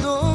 todo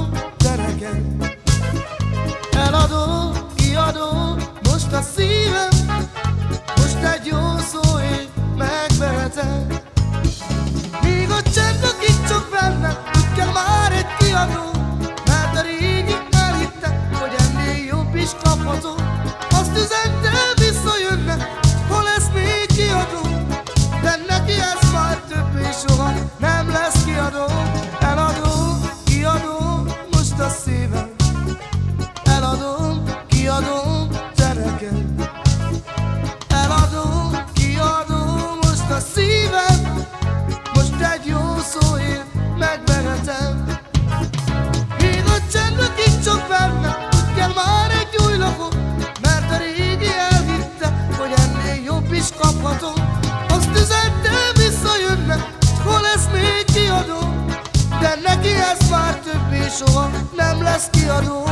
soha nem lesz kiadó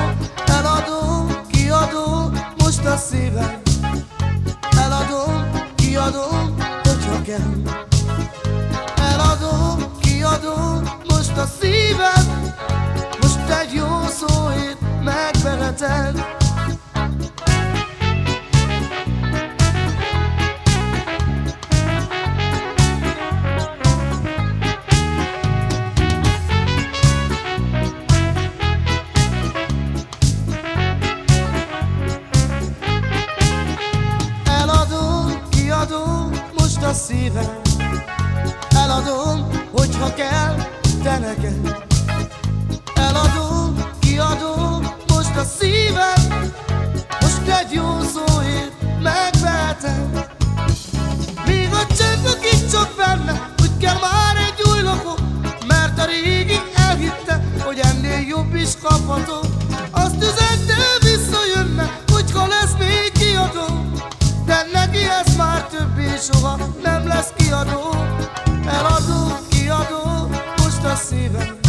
Eladó, kiadó, most a szívem. Eladom, kiadom, hogyha kell. Eladó, kiadó, most a szívem. Most egy jó szóért megveheted szívem Eladom, hogyha kell, te neked. Eladom, kiadom, most a szívem Most egy jó szóért megvehetem. Még a csend itt csak benne Hogy kell már egy új lakó Mert a régi elhitte Hogy ennél jobb is kapható kiadó Eladó, kiadó, most a szívem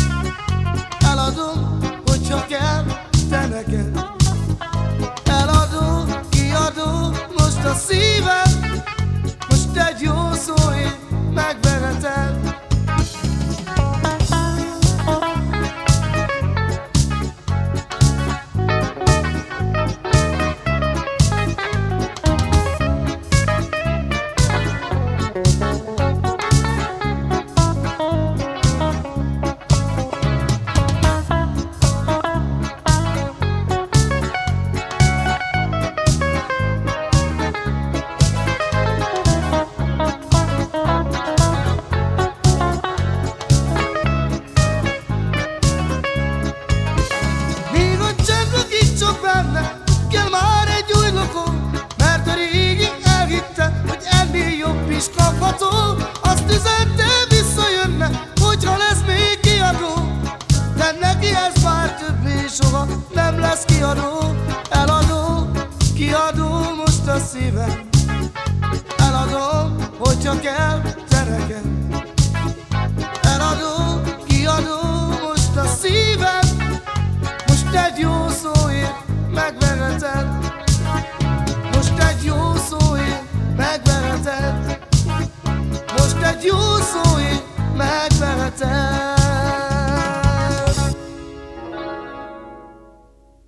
szívem Eladom, hogyha kell, tereken Eladó, kiadó most a szívem. Most egy jó szóért megveheted. Most egy jó szóért megveheted. Most egy jó szóért megveheted